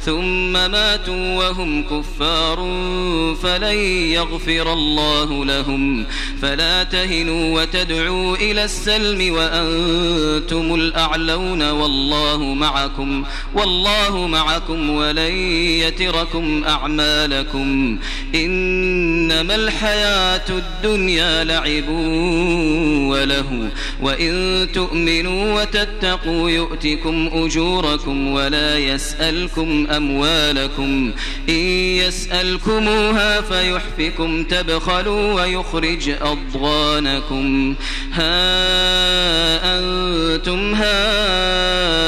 ثم ماتوا وهم كفار فلن يغفر الله لهم. فلا تهنوا وتدعوا إلى السلم وأنتم الأعلون. والله معكم والله معكم ولن يتركم أعمالكم. إنما الحياة الدنيا لعب وله. وإن تؤمنوا وتتقوا يؤتكم أجوركم ولا يسألكم أموالكم. إن يسألكموها فيحفكم تبخلوا ويخرج أضغانكم. ها أنتم هؤلاء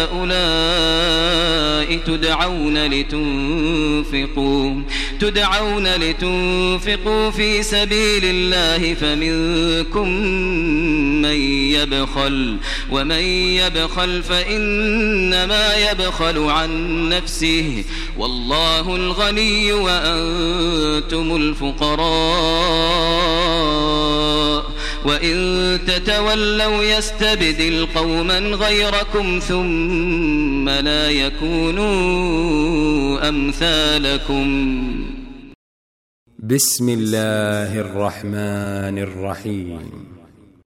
تدعون لتنفقوا تدعون لتنفقوا في سبيل الله فمنكم من يبخل ومن يبخل فإنما يبخل عن نفسه والله الغني وأنتم الفقراء وإن تتولوا يستبدل قوما غيركم ثم لا يكونوا أمثالكم بسم الله الرحمن الرحيم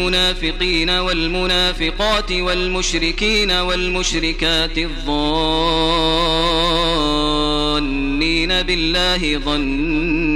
المنافقين والمنافقات والمشركين والمشركات الظنين بالله ظن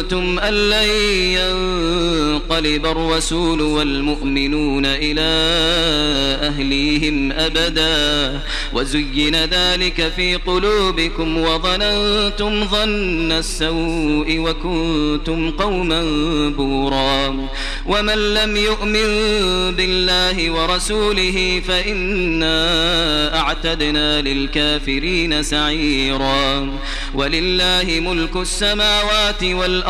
زعمتم أن لن ينقلب الرسول والمؤمنون إلى أهليهم أبدا وزين ذلك في قلوبكم وظننتم ظن السوء وكنتم قوما بورا ومن لم يؤمن بالله ورسوله فإنا أعتدنا للكافرين سعيرا ولله ملك السماوات والأرض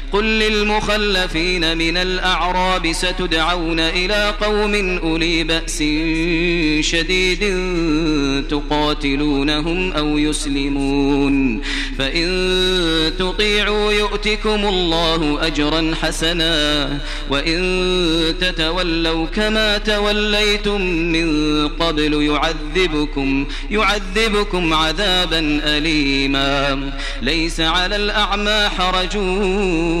قل للمخلفين من الأعراب ستدعون إلى قوم أولي بأس شديد تقاتلونهم أو يسلمون فإن تطيعوا يؤتكم الله أجرا حسنا وإن تتولوا كما توليتم من قبل يعذبكم يعذبكم عذابا أليما ليس على الأعمى حرجون